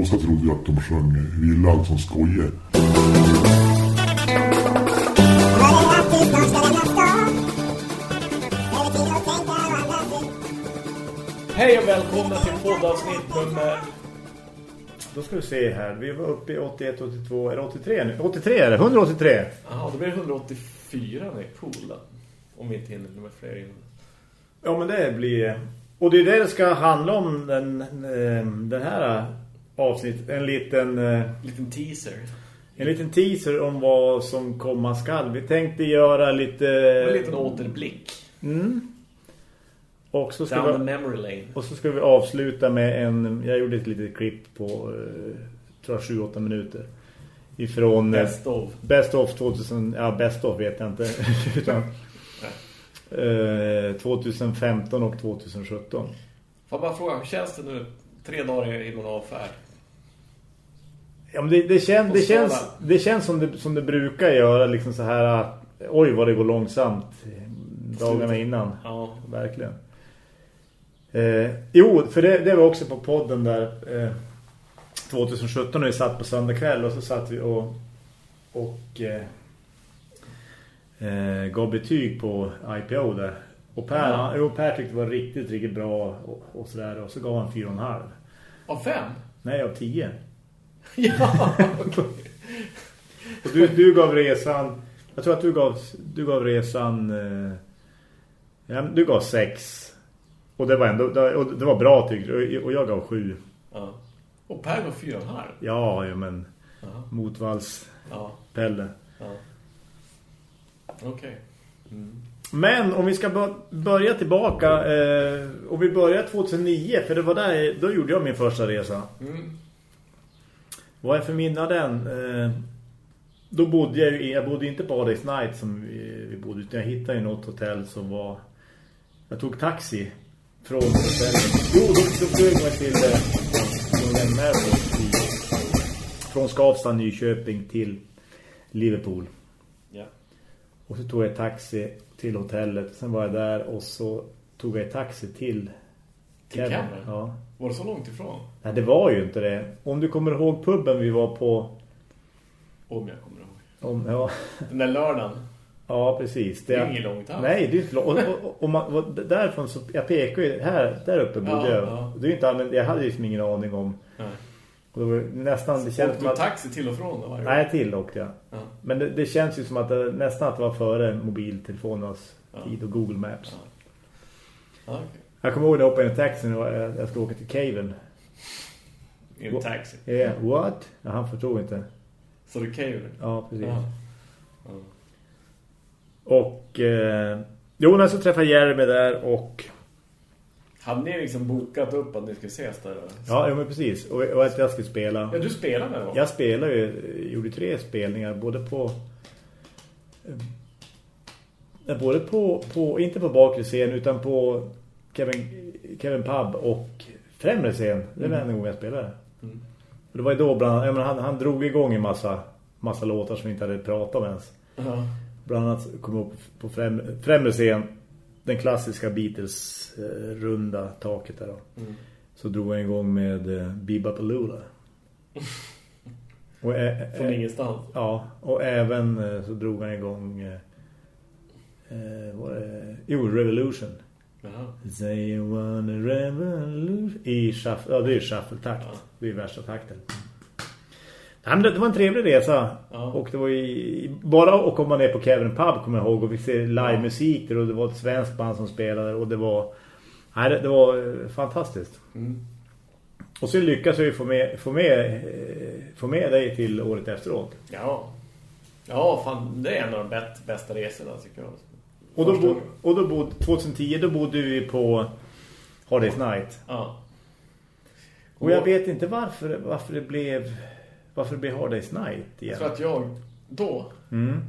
Åsa trodde att de sjöng Villa som skojer. Hej och välkomna till poddavsnitt nummer... Då ska vi se här. Vi var uppe i 81, 82, är det 83 nu? 83 är det, 183. Ja, då blir det 184 när jag coola. Om vi inte hinner med fler innan. Ja, men det blir... Och det är det det ska handla om den, eh, den här avsnitt. En liten... En liten teaser. En liten teaser om vad som komma skall. Vi tänkte göra lite... En liten återblick. Mm. Och så, ska Down vi, memory lane. och så ska vi avsluta med en... Jag gjorde ett litet klipp på eh, tror jag 7-8 minuter. Ifrån... eh, Best of. Best of 2000... Ja, best of vet jag inte. utan, eh, 2015 och 2017. Får jag bara fråga, hur känns det nu tre dagar innan avfärd? Ja, men det, det, kän, det, känns, det känns som det, som det brukar göra. Liksom så här... att, Oj, vad det går långsamt dagarna innan. Ja. Verkligen. Eh, jo, för det, det var också på podden där eh, 2017 när vi satt på söndag kväll och så satt vi och, och eh, eh, gav betyg på IPO där. Och Per, Ja. han, jo, per tyckte det var riktigt, riktigt bra och, och sådär. Och så gav han 4,5. Av fem? Nej, av 10. Ja, okej. Och du, du gav resan, jag tror att du gav, du gav resan, eh, ja, du gav 6. Och det var ändå, och det var bra tyckte du. Och jag gav 7. Ja. Och Per var fyra och halv. Ja, ja men Ja. motvalls Ja. Pelle. ja. Okej. Mm. Men om vi ska bör- börja tillbaka eh, och vi börjar 2009 för det var där då gjorde jag min första resa. Mm. Vad är för minne av den? Eh, då bodde jag ju, jag bodde inte på Adays Night som vi, vi bodde utan jag hittade ju något hotell som var jag tog taxi från hotellet. Jo, då, då flög man till eh, från Skavsta, Nyköping till Liverpool. Ja. Och så tog jag taxi till hotellet. Sen var jag där och så tog jag taxi till Till Cameron? Ja. Var det så långt ifrån? Nej, det var ju inte det. Om du kommer ihåg pubben vi var på... Om jag kommer ihåg. Om, ja, Den där lördagen. ja, precis. Det är inget långt alls. Nej, det är inte långt. Och, och, och, man, och därifrån så... Jag pekar ju... Här, där uppe bodde Ja, jag. ja. Det är inte, men jag hade ju liksom ingen aning om... Nej. Och det var ju nästan... Det känns som att... taxi till och från då varje? Nej, till åkte jag. Ja. Men det, det känns ju som att det, nästan att det var före mobiltelefonernas Ja. tid och Google Maps. Ja. Okej. Jag kommer ihåg när jag hoppade in i taxin och jag, skulle åka till Caven. I en taxi. Yeah, what? Ja, han förstod inte. Så det ju Ja, precis. Ja. Ja. Och eh, Jonas så träffade Jeremy där och Hade ni liksom bokat upp att ni skulle ses där? Ja, ja men precis. Och, och att jag skulle spela. Ja, du spelar med då? Jag spelade ju, gjorde tre spelningar både på eh, både på, på inte på bakre scen utan på Kevin, Kevin Pub och främre scen. Det var en gång jag spelade. Mm. Och det var ju då bland annat, han, han drog igång en massa, massa låtar som vi inte hade pratat om ens. Ja. Bland annat kom upp på främ, främre scen den klassiska Beatles eh, runda taket där då. Mm. Så drog jag igång med eh, Bebopaloola. Och ä, Från ingenstans. ja, och även eh, så drog han igång eh, eh, vad är det? Jo, Revolution. You want a revolution i shuffle, ja det är shuffle-takt. Ja. Det är värsta takten. Men det, var en trevlig resa. Ja. Och det var i, bara att komma ner på Kevin Pub kommer jag ihåg och vi ser live-musik där och det var ett svenskt band som spelade och det var nej, det, det var eh, fantastiskt. Mm. Och så lyckas vi få med, få med, eh, få med dig till året efteråt. Ja. Ja, fan, det är en av de bäst, bästa resorna tycker jag. Och då, bo, och då bod, 2010 då bodde vi på Hard Day's Night. Ja. Och jag vet inte varför, varför det blev varför det blev Hard Day's Night igen. Jag tror att jag då Mm.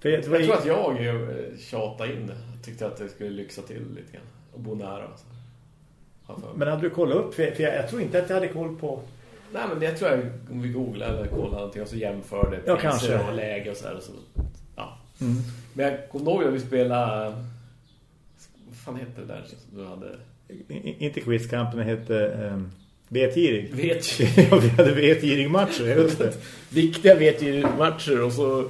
För jag, var Jag tror att jag eh, tjatade in det. Jag tyckte att det skulle lyxa till lite grann. Och bo nära. och Så. För mig. Men hade du kollat upp? För, för jag, jag tror inte att jag hade koll på... Nej, men det tror jag om vi googlar eller kollar någonting och så jämför det Ja, priser kanske. och läge och så här. Och så. Mm. Men jag kommer ihåg när vi spelade... Vad fan hette det där som du hade? I- Inte Quizkampen, det hette um, V-tirig. Vet ja, vi hade V-tirig-matcher, just det. Viktiga vet ju matcher och så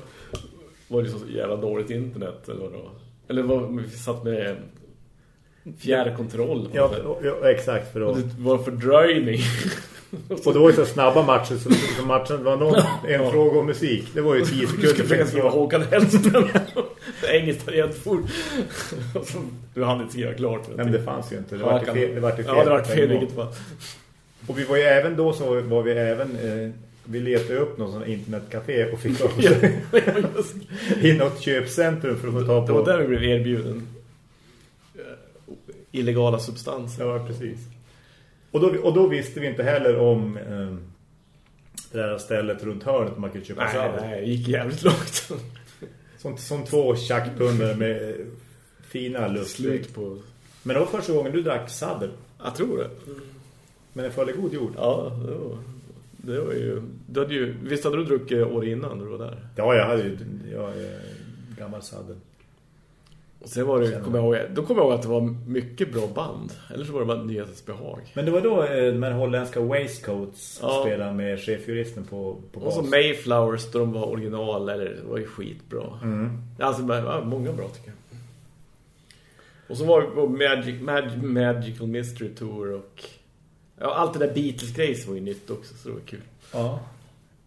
var det så jävla dåligt internet eller var. Eller vad vi satt med fjärrkontroll. Ja, ja, exakt. För och då. det var fördröjning. Och det var ju så snabba matcher så, så matchen var någon, en fråga om musik. Det var ju 10 Du ska sekunder. försöka skriva Håkan Hellström. Engelskt rent fort. Du hann inte skriva klart. Nej, men det fanns ju inte. Det var fel. Det var fel. Ja, det var på fel vilket fall. Och vi var ju även då så var vi även eh, vi letade upp någon sån internetcafé och fick just. i något köpcentrum för att få ta Det var på. där vi blev erbjuden eh, illegala substanser. Ja, precis. Och då, och då visste vi inte heller om eh, det där stället runt hörnet man kunde köpa Nej, sadel. nej, det gick jävligt långt. Som, som två tjackpundare med fina. Slut på... Men det var första gången du drack sadel. Jag tror det. Men det föll god jord. Ja, det var, det var ju... Du hade ju visst hade du druckit år innan du var där? Ja, jag hade ju jag är gammal sadel. Och sen var det, kommer jag ihåg, då kommer jag ihåg att det var mycket bra band. Eller så var det bara nyhetens behag. Men det var då eh, de här holländska waistcoats Ja. spelade med chefjuristen på, på Och så bas. Mayflowers då de var original, eller det var ju skitbra. Mm. Alltså, många bra tycker jag. Och så var vi på Magic, Mag, Magical Mystery Tour och... Ja, allt det där Beatles-grejs var ju nytt också, så det var kul. Ja.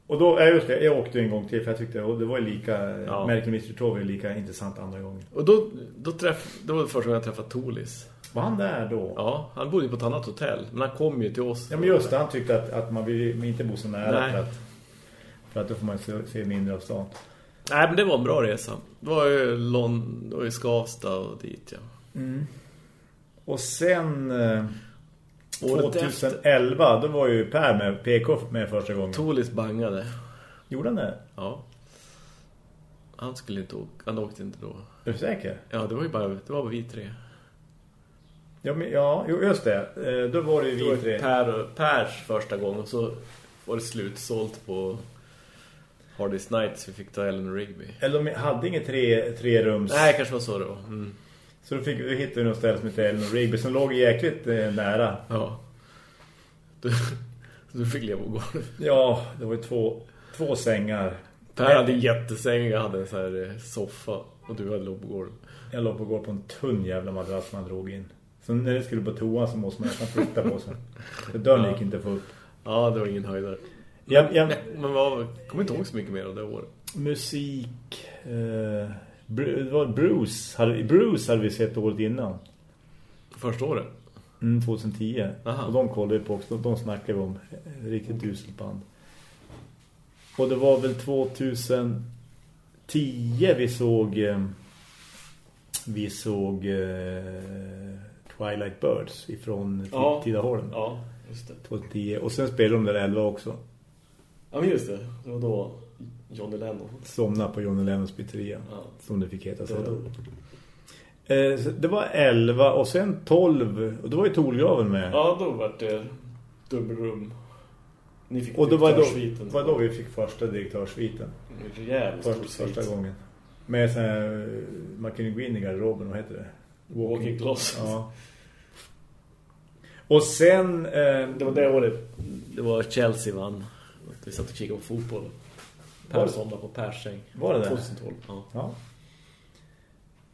Och då, ja, just det, jag åkte en gång till för jag tyckte och det var lika, Ja. Tour var ju lika intressant andra gången. Och då, då, träff, då var det första gången jag träffade Tolis. Var han där då? Ja, han bodde på ett annat hotell. Men han kom ju till oss. Ja men just det, han tyckte att, att man vill inte bo så nära Nej. för att, för att då får man se, se mindre av stan. Nej, men det var en bra resa. Det var ju, Lon, det var ju Skavsta och dit, ja. Och sen eh, Året 2011, då var ju Per med PK med första gången. Tolis bangade. Gjorde han det? Ja. Han skulle inte åka. Han åkte inte då. Är du säker? Ja, det var ju bara, det var bara vi tre. Ja, men, ja just det. Eh, då var det ju Det var vi tre. per, Pers första gång och så var det slutsålt på Hardest Nights. Vi fick ta Ellen Rigby. Eller de hade inget tre, tre rums. Nej, kanske var så det var. Mm. Så då fick vi hitta något ställe som heter Ellen Rigby som låg jäkligt eh, nära. Ja. Du, du fick leva på golvet. Ja, det var ju två, två sängar. Per hade en jättesäng, jag hade en sån här eh, soffa och du hade låg på golvet. Jag låg på går på en tunn jävla madrass man drog in. Så när det skulle på toa så måste man nästan flytta på sig. För dörren Ja. gick inte att få upp. Ja, det var ingen höjdare. Jag, jag, Men vad, kommer inte ihåg så mycket mer av det året. musik... Eh, Bruce. Hade, Bruce hade vi sett året innan. Första året. Mm, 2010. Aha. Och de kollade på också. De snackade vi om. Riktigt uselt band. Och det var väl 2010 vi såg... Eh, vi såg eh, Twilight Birds ifrån Ja. Tidaholm. Ja, just det. 2010. Och sen spelade de där 11 också. Ja, men just det. Det var då Johnny Lennon. Somna på Johnny Lennons pizzeria. Ja. Som det fick heta Det sedan. då. Eh, det var 11 och sen 12. Och då var ju Tolgraven med. Ja, då var det dubbelrum. Ni fick och då var, då, var då vi fick första direktörsviten. En rejäl Först, svit. första gången. Med så här, man kunde gå in i garderoben, vad heter det? Walking closet. Ja. Och sen... Eh, Det var det året. Det var Chelsea vann. Vi satt och kikade på fotboll. Per somnade på Persäng. Var det det? 2012. Ja. Ja.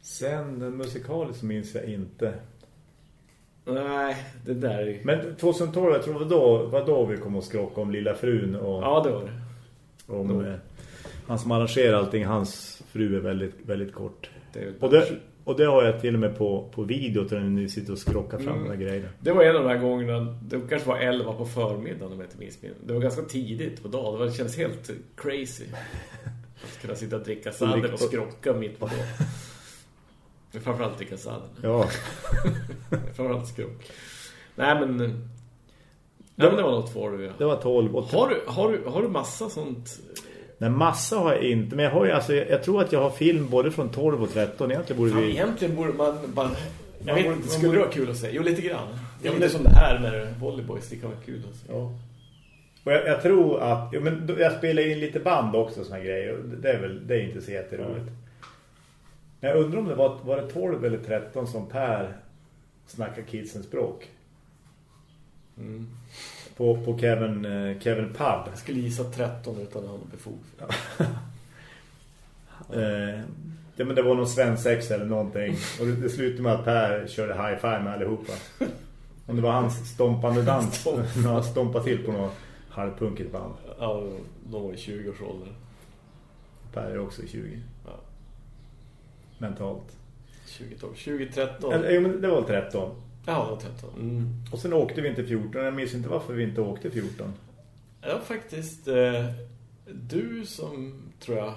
Sen musikaliskt minns jag inte. Nej, det där är... Men 2012, jag tror det då, var då vi kom och skrocka om Lilla frun och Ja, det var det. om då. eh, han som arrangerar allting, hans fru är väldigt, väldigt kort. Det, är- Och det, och det har jag till och med på, på video när ni sitter och skrockar fram Mm. de här grejerna. det var en av de här gångerna, det kanske var 11 på förmiddagen om jag inte minns. Det var ganska tidigt på dagen, det var- det kändes helt crazy. Att kunna sitta och dricka sadel och skrocka mitt på dagen. Framförallt dricka sadel. Ja, Framförallt skrock. Nej men... Nej men det var något för du. Ja. det var 12. Och Har, du, har, du, har du massa sånt? Nej, massa har jag inte. Men jag, har ju, alltså, jag, jag tror att jag har film både från 12 och 13. Egentligen borde Fan, vi... egentligen borde man bara... Jag vet inte, skulle det vara kul att säga? Jo, lite grann. Det är som det här med volleyboys, det kan vara kul att säga. Ja. Och jag, jag tror att... Ja, men jag spelar in lite band också, såna grejer. och Det är väl det är inte så jätteroligt. Men jag undrar om det var, var det 12 eller 13 som Per snackar kidsens språk. Mm. På, på Kevin, eh, Kevin Pub. Jag skulle gissa 13 utan att ha någon befog. Eh, ja, men det var någon svensex eller någonting. Och det, det slutade med att Per körde high five med allihopa. Om det var hans stompande dans. när han stompade till på något halvpunkigt band. Ja, de var i 20-årsåldern. Per är också 20. Ja. Mentalt. 2012. 2013. Eller, jo, men det var 13. Ja, det var 13. Mm. Och sen åkte vi inte 14. Jag minns inte varför vi inte åkte 14. Det var faktiskt eh, du som, tror jag...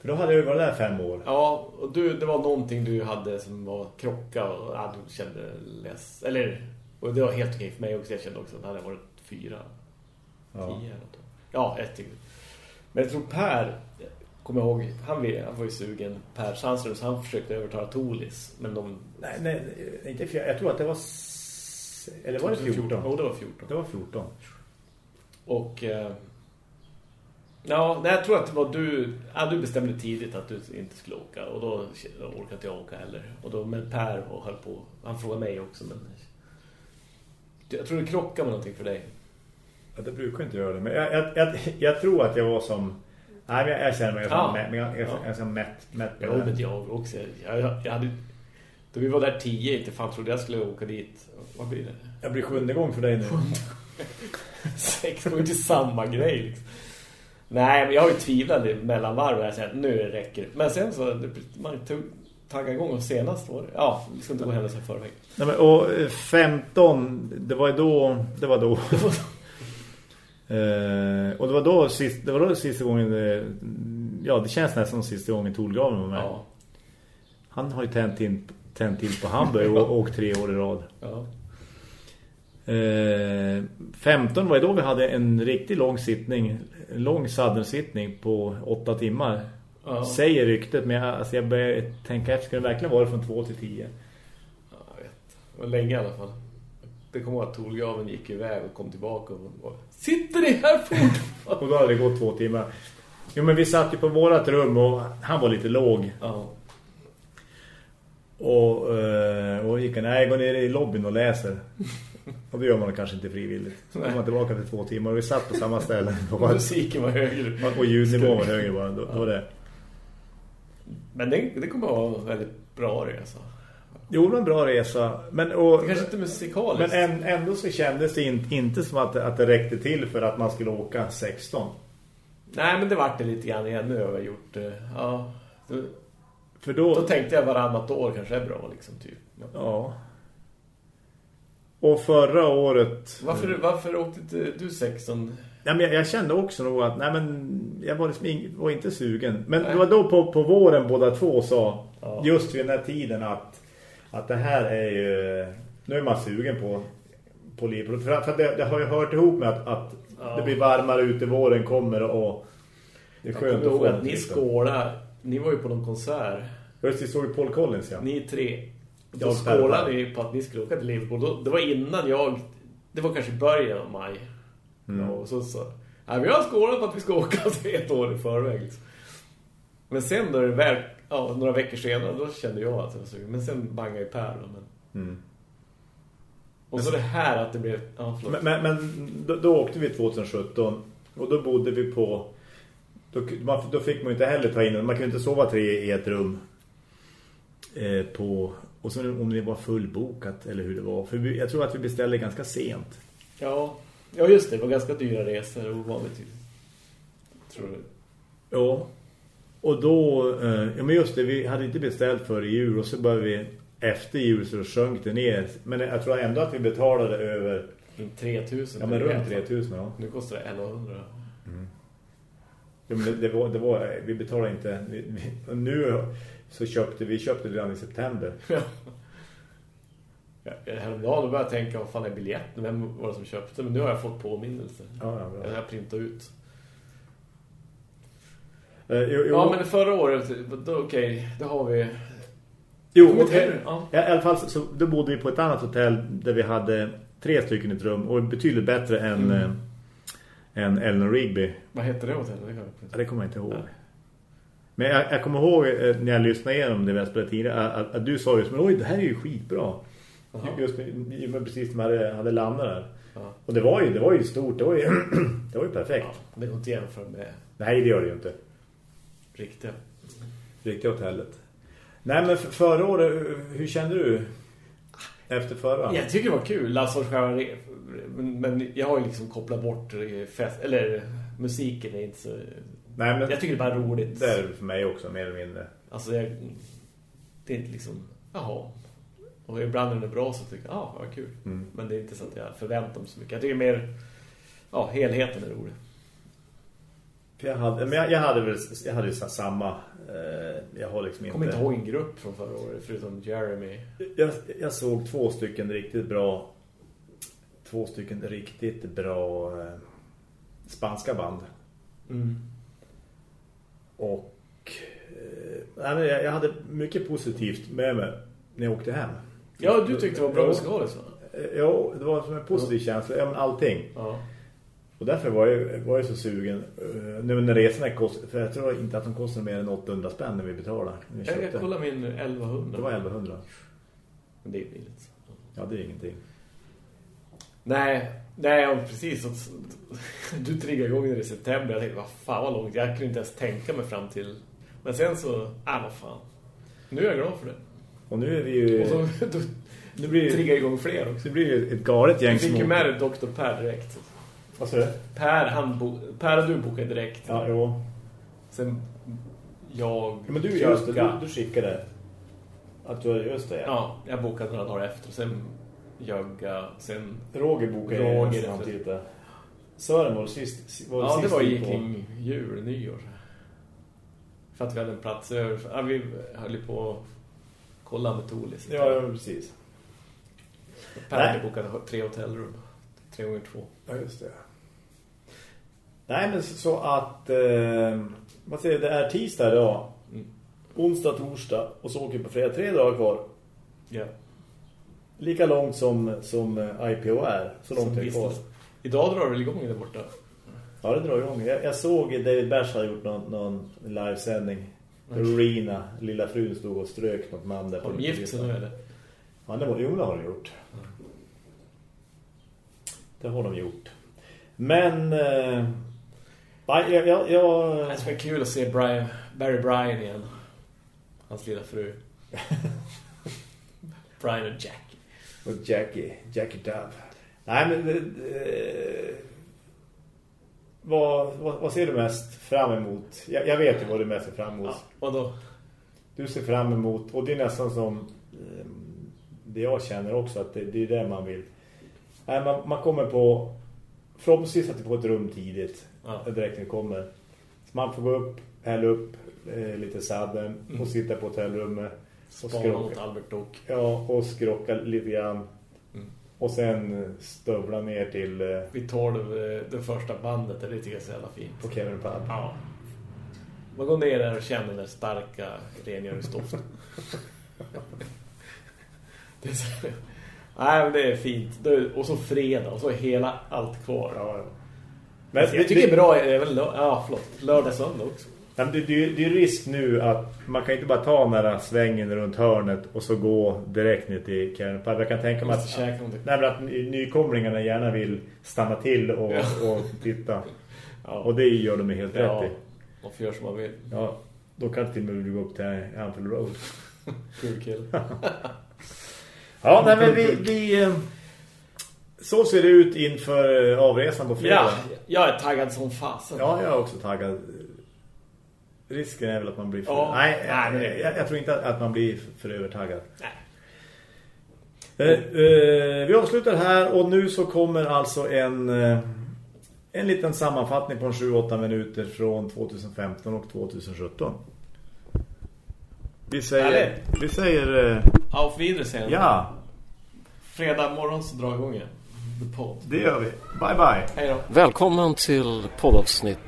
För då hade jag varit där fem år. Ja, och du, det var någonting du hade som var krocka och ja, du kände less. Eller, och det var helt okej för mig också. Jag kände också att det hade varit fyra, Ja. tio eller något. Ja, ett till. Men jag tror Per, kommer jag ihåg, han, han var ju sugen, Per Sandström, så han försökte övertala Tolis. Men de... Nej, nej, inte fjär. Jag tror att det var... Eller var det 14? Jo, det var 14. Det var 14. Och eh, ja, nej, jag tror att det var du ja, du bestämde tidigt att du inte skulle åka och då orkade inte jag åka heller. Och då men Per och höll på. Han frågade mig också men jag tror det krockade med någonting för dig. Ja, det brukar inte göra det. Men jag, jag, jag, jag tror att jag var som... Nej, men jag, jag känner mig som, Ja. mätt, mätt på Jo, det. men jag också. Jag, jag, jag hade då vi var där tio, inte fan trodde jag skulle åka dit. Vad blir det? Jag blir sjunde gång för dig nu. Sex ju inte samma grej liksom. Nej, men jag har ju tvivlat i mellanvarv och jag säger att nu räcker det. Men sen så, man tog tagga igång och senast var det. Ja, vi ska inte gå händelser förväg. Nej, men, och eh, 15, det var ju då... Det var då. Eh, och det var då sist, det var då sista gången det, ja det känns nästan som sista gången Tolgraven var med. Ja. Han har ju tänt, in, tänt till på Hamburg och åkt tre år i rad. ja. Eh, 15 var ju då vi hade en riktigt lång sittning, en lång saddelsittning på åtta timmar. Ja. Säger ryktet, men jag, alltså jag börjar tänka efter, ska det verkligen vara från 2 till 10? Ja, jag vet. Det var länge i alla fall. Det kommer att Tolgraven gick iväg och kom tillbaka och var, Sitter ni här fort? Och då hade det gått två timmar. Jo men vi satt ju på vårat rum och han var lite låg. ja. Och, eh, och gick nej gå ner i lobbyn och läser. Och det gör man kanske inte frivilligt. Så kom man tillbaka till två timmar och vi satt på samma ställe. Och musiken var högre. Och ljudnivån var högre bara. Då, då var det. Men det, det kommer att vara en väldigt bra resa. Jo, det var en bra resa. Men, och, Kanske inte musikaliskt. men en, ändå så kändes det in, inte som att, att det räckte till för att man skulle åka 16. Nej, men det vart det lite grann igen. Nu har jag gjort det. För då... då tänkte jag varannat år kanske är bra liksom typ. Ja. Ja. Och förra året... Varför, varför åkte inte du 16? Ja, men jag, jag kände också nog att nej, men jag var, liksom ing, var inte sugen. Men Nej. det var då på, på våren båda två sa, Ja. just vid den här tiden, att, att det här är ju... Nu är man sugen på, på liv. För, för att det, det har ju hört ihop med att, att Ja. det blir varmare ute, våren kommer och det är Jag skönt kommer ihåg få att ni lite. Ni var ju på någon konsert. Just det, såg ju Paul Collins, ja. Ni tre. Då Jag skålade ni på att ni skulle åka till Liverpool. Då, det var innan jag... Det var kanske början av maj. Mm. Ja, och så så... Nej, vi har skålat på att vi ska åka ett år i förväg. Liksom. Men sen då det väl... Ja, några veckor senare, då kände jag att jag var sugen. Men sen bangade ju Per då. Men... Mm. Och så det här att det blev... Ja. Men, men, men då, då åkte vi 2017 och då bodde vi på... Då, då fick man inte heller ta in... Man kunde inte sova tre i ett rum. Eh, på, och så om det var fullbokat eller hur det var. För vi, jag tror att vi beställde ganska sent. Ja. ja, just det. Det var ganska dyra resor. Ovanligt. Tror du? Ja. Och då... Eh, ja men just det, vi hade inte beställt för jul och så började vi... Efter jul så sjönk det ner. Men jag tror ändå att vi betalade över... Runt 3000. Ja men runt 3000 ja. Nu kostar det 1100. Ja, men det, det, var, det var, vi betalade inte vi, vi, nu så köpte vi köpte det redan i september. Ja. Häromdagen då började jag tänka, vad fan är biljetten? Vem var det som köpte? Men nu har jag fått påminnelse. Ja, ja. Jag har printat ut. Eh, jo, jo, Ja, men förra året, då, okej, då har vi... jo, eh, ja. ja, i alla fall så, så då bodde vi på ett annat hotell där vi hade tre stycken i ett rum och betydligt bättre än, Mm. Än Ellen Rigby. Vad heter det hotellet? Det jag Ja, det kommer jag inte ihåg. Ja. Men jag, jag kommer ihåg eh, när jag lyssnade igenom det vi spelat tidigare att, att, du sa just men oj, det här är ju skitbra. Jaha. Just med precis när man hade, hade landat där. Ja. Och det var ju, det var ju stort, det var ju, det var ju perfekt. Ja, det går inte jämföra med Nej, det gör det ju inte. riktiga. Riktiga hotellet. Nej, men för, förra året, hur kände du efter förra? Jag tycker det var kul, alltså men, jag har ju liksom kopplat bort fest, eller musiken är inte så... Nej, men Jag tycker det är bara roligt. det är det för mig också, mer eller mindre. Alltså jag, det är inte liksom, jaha. Och ibland när det är bra så tycker jag, ja, vad kul. Mm. Men det är inte så att jag förväntar mig så mycket. Jag tycker mer, ja, helheten är rolig. Jag hade, men jag, jag hade väl jag hade ju sa- samma eh, jag har liksom inte kommer inte ihåg en grupp från förra året, förutom Jeremy. jag, jag såg två stycken riktigt bra två stycken riktigt bra eh, spanska band Mm. och eh, jag, jag hade mycket positivt med mig när jag åkte hem. Ja, du tyckte det var bra musikaliskt va? Eh, Ja, det var som en positiv känsla, ja, men allting. Ja. Och därför var jag, var jag så sugen. Uh, nu när resorna kostade, för jag tror inte att de kostade mer än 800 spänn när vi vi Jag, jag kollar min 1100. Det var 1100. Men det är billigt. Ja, det är ingenting. Nej, nej precis. Du triggade igång det i september. Jag tänkte, vad fan vad långt. Jag kunde inte ens tänka mig fram till... Men sen så, äh vad fan. Nu är jag glad för det. Och nu är vi ju... Och så då nu blir det, triggade jag igång fler också. det blir ju ett galet gäng Jag fick ju med Dr. Per direkt. Vad sa du? Per, han bo, per och du bokade direkt. Ja, jo. Sen jag... Ja, men du, just det, du, du skickade att du just det. Ja, jag bokade några dagar efter. Sen Jögga, sen... Roger bokade Roger samtidigt. där. Sören var sist var Ja, det sist var in ju kring jul, nyår. För att vi hade en plats över. Ja, vi höll på att kolla med Tolis. Ja, ja, precis. Per hade bokat tre hotellrum. Tre gånger två. Ja, just det. Nej, men så- att... Eh, vad säger det är tisdag idag. Mm. Onsdag, torsdag. Och så åker vi på fredag. Tre dagar kvar. Ja. Lika långt som, som eh, IPO är. Så långt Som är det kvar. visst. Idag drar det väl igång där borta. Ja, det drar igång. Jag, jag såg David Bash hade gjort någon, någon livesändning. Rina, lilla frun, stod och strök något man där. Har de gift sig nu eller? Ja, det var det har de gjort. Det har de gjort. Men... Eh, nej, jag... jag, jag Det ska vara kul att se Brian, Barry Bryan igen. Hans lilla fru. Brian och Jack. och Jackie. Jackie Dove. Nej, men... Eh, vad, vad, vad ser du mest fram emot? Jag, jag vet ju vad du mest ser fram emot. Ja, vadå? Du ser fram emot... Och det är nästan som... Eh, det jag känner också, att det, det är det man vill. Nej, man, man kommer på... Förhoppningsvis att du får ett rum tidigt. Ja. direkt när det kommer. Så man får gå upp, hälla upp eh, lite sadden Mm. och sitta på hotellrummet och Spana mot. Albert Dock. Ja, och skrocka lite grann. Mm. Och sen eh, stövla ner till eh, Vi tar det, det första bandet, det tycker jag är så jävla fint. på Kevin Pub. Ja. Man går ner där och känner den starka rengöringsdoften. det är så... Nej, men det är fint. Och så fredag, och så är hela allt kvar. Ja, ja. Men jag tycker det är bra, även ja, förlåt, lördag, söndag också. Men det, det, det är risk nu att man kan inte bara ta den här svängen runt hörnet och så gå direkt ner till Pub. Jag kan tänka mig att, nej, att ny- nykomlingarna gärna vill stanna till och, Ja. och titta. Ja, Och det gör de helt rätt ja, i. man får göra som man vill. Ja, då kan det till och med du gå upp till Anfield Road. Kul kill. Ja, nej, men vi, vi... Så ser det ut inför eh, avresan på fredag. Ja, jag är taggad som fasen. Ja, jag är också taggad. Risken är väl att man blir för... Ja. Nej, Nej, men jag, jag, tror inte att man blir för övertaggad. Nej. Eh, eh, vi avslutar här och nu så kommer alltså en, eh, en liten sammanfattning på en 7-8 minuter från 2015 och 2017. Vi säger... Härligt. Vi säger... eh, Auf Wiedersehen. Ja, Fredag morgon så drar igång igen. The podd. det gör vi. Bye bye. Hej då. Välkommen till poddavsnitt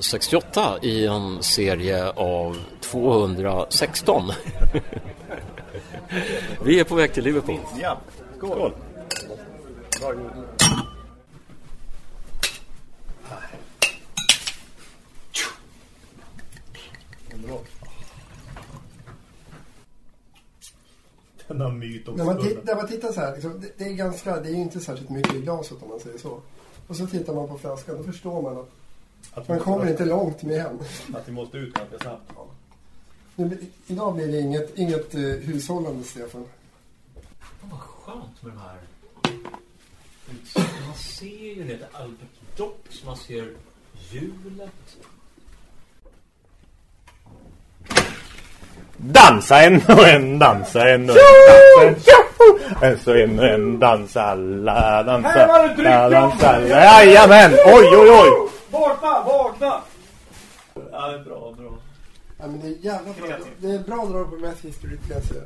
68 i en serie av 216. Vi är på väg till Liverpool. Ja, skål. Denna myt om När man, när man tittar så här, liksom, det, det är ganska, det är inte särskilt mycket i glaset om man säger så. Och så tittar man på flaskan, då förstår man att Att man kommer inte långt med en. Att vi måste ut ganska snabbt. Nu, blir- idag blir det inget, inget uh, hushållande, Stefan. Vad skönt med de här. Man ser ju det Albert Docks, man ser hjulet. Dansa en och en, dansa en och en, dansa en. En så en och en, dansa alla, dansa. Här var det alla, dansa alla. ja. Jajamän, oj oj oj. Vakna, vakna! Ja, det är bra, bra. Ja, men det är jävla bra. Det är bra drag på Math History, kan jag säga.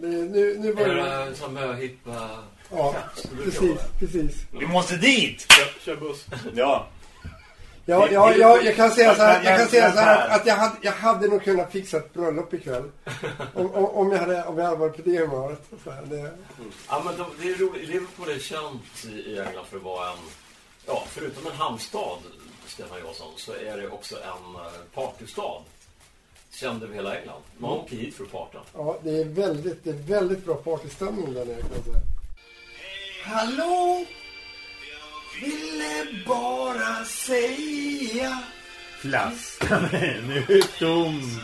Nu, nu börjar det. det som möhippa? Ja, precis, precis. Vi måste dit. Kör, kör buss. Ja. Ja, ja, ja, jag kan säga så här, jag kan säga så här att, jag, hade, jag hade nog kunnat fixa ett bröllop ikväll. Om, om, om, jag, hade, om jag hade varit på det humöret. Så här, det, Ja, men de, det är roligt. Liverpool är känt i i England för att vara en... Ja, förutom en hamnstad, Stefan Johansson, så är det också en eh, partystad. Känd över hela England. Man åker hit för att parta. ja, det är väldigt, det är väldigt bra partystämning där nere kan jag säga. Hallå! Ville bara säga Flaskan är nu tom.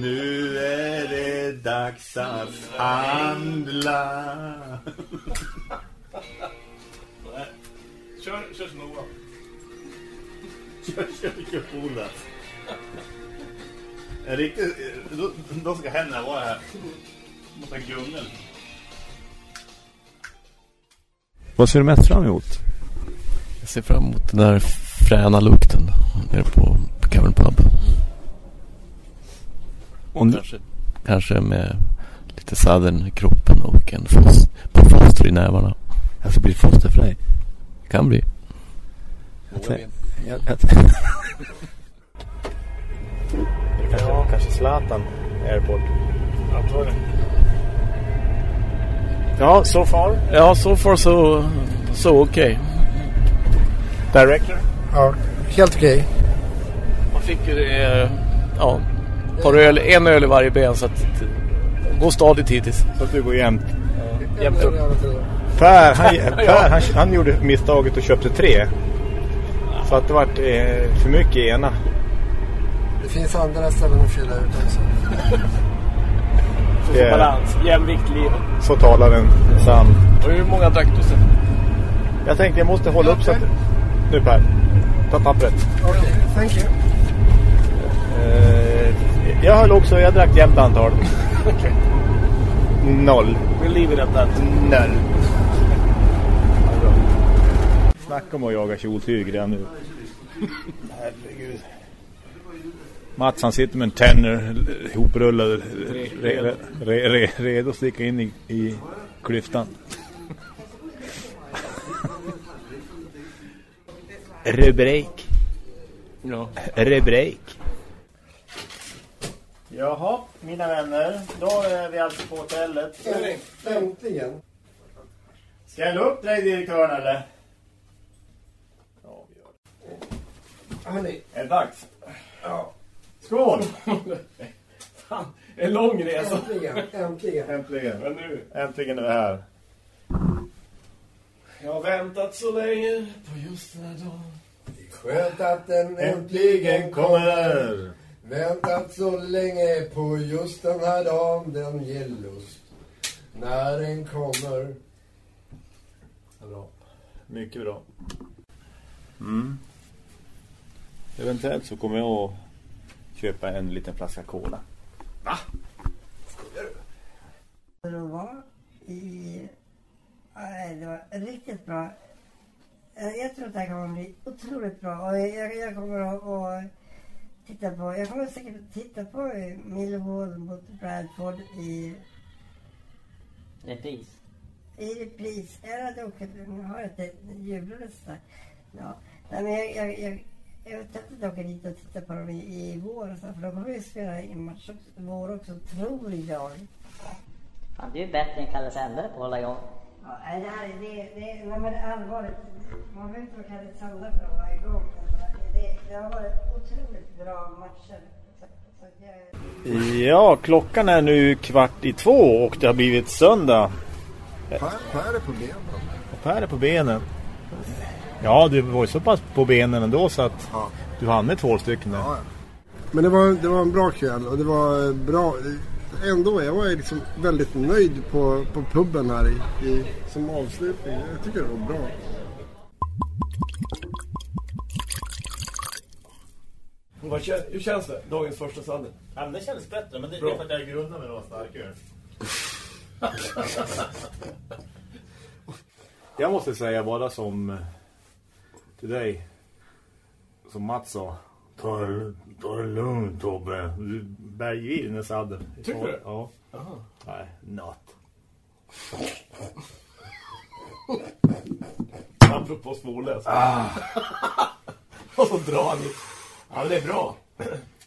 Nu är det dags att handla. Kör, kör snora. Kör, kör, kör polet. En riktig... Då, då ska händerna vara här. Mot en djungel. Vad ser du mest fram emot? Jag ser fram emot den där fräna lukten nere på Cavern Pub. Om Kanske, kanske med lite Southern i kroppen och en fos, på Foster i nävarna. Alltså blir Foster för dig? Kan bli. Jag, jag, ja, kanske Zlatan Airport. Antagligen. Ja, so far. Ja, så far så så okej. Director. Ja, helt okej. Man fick ju eh, ja, ett par öl, en öl i varje ben så att gå stadigt hittills. Så att du går jämnt. Jämnt upp. Per, han, per han, han gjorde misstaget och köpte tre. Så att det vart eh, för mycket i ena. Det finns andra ställen att fylla ut också. Det är- Balans, jämvikt livet. Så talar en sann. Och hur många drack du sen? Jag tänkte jag måste hålla upp så att... Nu Per, ta pappret. Okej, thank you. Eh, jag höll också, jag drack jämnt antal. Noll. We leave it at that. Noll. Snacka om att jaga kjoltyg redan nu. Herregud. Mats han sitter med en tenner ihoprullad re, re, re, re, redo att sticka in i, i klyftan. Rubrik. Ja. Rubrik. Jaha, mina vänner. Då är vi alltså på hotellet. Äntligen. Ska jag upp dig direktören eller? Ja, vi gör det. Hörni, Är det dags? ja. Skål! Fan, en lång resa. Äntligen, äntligen. Äntligen. Men nu. Äntligen är vi här. Jag har väntat så länge på just den här dagen. Skönt att den Äntligen kommer! Väntat så länge på just den här dagen, den ger lust. När den kommer. Bra. Mycket bra. Mm. Eventuellt så kommer jag att köpa en liten flaska cola. det var i... Det var riktigt bra. Eh, Jag tror att det här kommer bli otroligt bra. Och jag, jag kommer att, att titta på... Jag kommer säkert att titta på Millwall mot Bradford i, Repris. i repris. Jag hade också... Nu har jag inte jublade så där. Ja. Nej, men jag, jag, jag, jag tänkte att åka dit och titta på dem i, i vår. så, För de kommer ju spela i match också, vår också, tror jag. Fan, det är bättre än Kalle Sändare på att hålla igång. Ja, nej, det här är, det, det, nej, men det är allvarligt. Man inte vara Kalle Sandra för att vara igång. Det, det har varit otroligt bra matcher. Ja, klockan är nu kvart i två och det har blivit söndag. Per, är på benen. Per är på benen. Ja, du var ju så pass på benen ändå så att Ja. du hann med två stycken där. Ja, ja. Men det var, det var en bra kväll och det var bra. Ändå, jag var liksom väldigt nöjd på, på puben här i, i, som avslutning. Jag tycker det var bra. Hur känns det? Dagens första sanning. Ja, men det kändes bättre, men det, Bra. är för att jag grundar med några starköl. jag måste säga bara som eh, till dig, som Mats sa. Ta ta det lugnt Tobbe. Du bär ju i den här sadden. Tycker du? Ja. Nej, not. Apropå småläs. Ah. Och så drar han i. Ja, det är bra.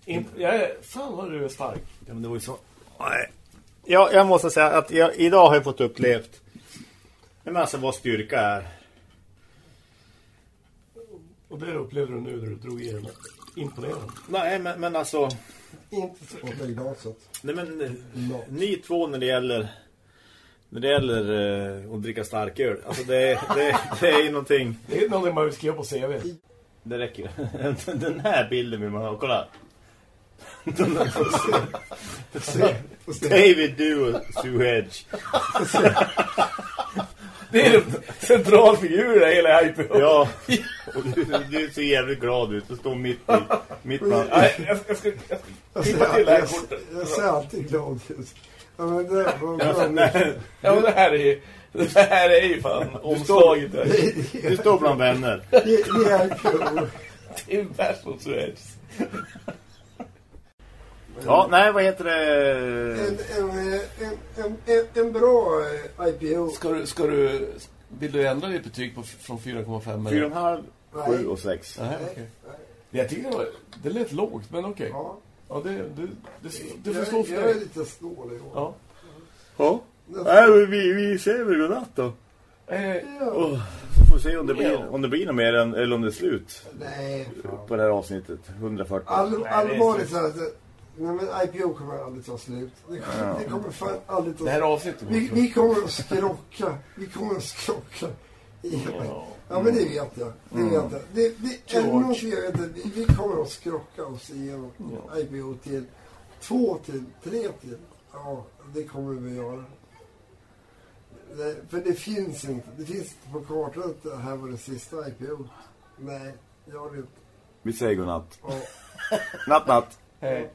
In, jag är, fan vad du är stark. Ja, men det var ju så... Nej. Ja, jag måste säga att jag, idag har jag fått upplevt men alltså vad styrka är. Och det upplevde du nu när du drog i den. Imponerande. Nej, men, men alltså... Inte så på glaset. Nej, men eh, ni två när det gäller när det gäller eh, att dricka starköl. Alltså det, det, det är ju någonting... Det är någonting man vill skriva på CV. Det räcker. Den här bilden vill man ha. Kolla. David Duo Suhedge. Det är en central figur i hela IPO. Ja. Och du, du ser jävligt glad ut. Du står mitt i mitt bland. Nej, jag ska, jag ska, jag ska klippa till det här kortet. Jag ser alltid glad ut. Ja, men det var Ja, bra. nej, Ja, men det här är ju, det här är ju fan omslaget. Du står bland vänner. Det, är kul. Det är värst mot Suez. Ja, nej, vad heter det? En, en, en, en, en, en bra eh, IPO. Ska du, ska du, vill du ändra ditt betyg på, från 4,5? eller? 4,5, 7 och 6. Nej, okej. Jag tycker det, var, det lät lågt, men okej. Ja, Ja, det, det, det, det får jag, stå för jag är lite snål i år. Ja. Ja. Nej, vi, vi ser väl godnatt då. Eh, Oh, så får vi se om det blir, om det blir något mer än, eller om det är slut Nej, fan. på det här avsnittet. 140. All, allvarligt så här, nej men IPO kommer aldrig ta slut. Det kommer, det kommer fan aldrig ta det här avsnittet Vi, vi kommer att skrocka. Vi kommer att skrocka. Ja, ja men det vet jag. Det vet jag. Det, det är George. något jag vet. att Vi, vi kommer att skrocka oss igenom IPO till två till, tre till. Ja, det kommer vi göra. Det, för det finns inte. Det finns inte på kartan att det här var det sista IPO. Nej, jag har det inte. Vi säger godnatt. Ja. Natt, natt. Hej.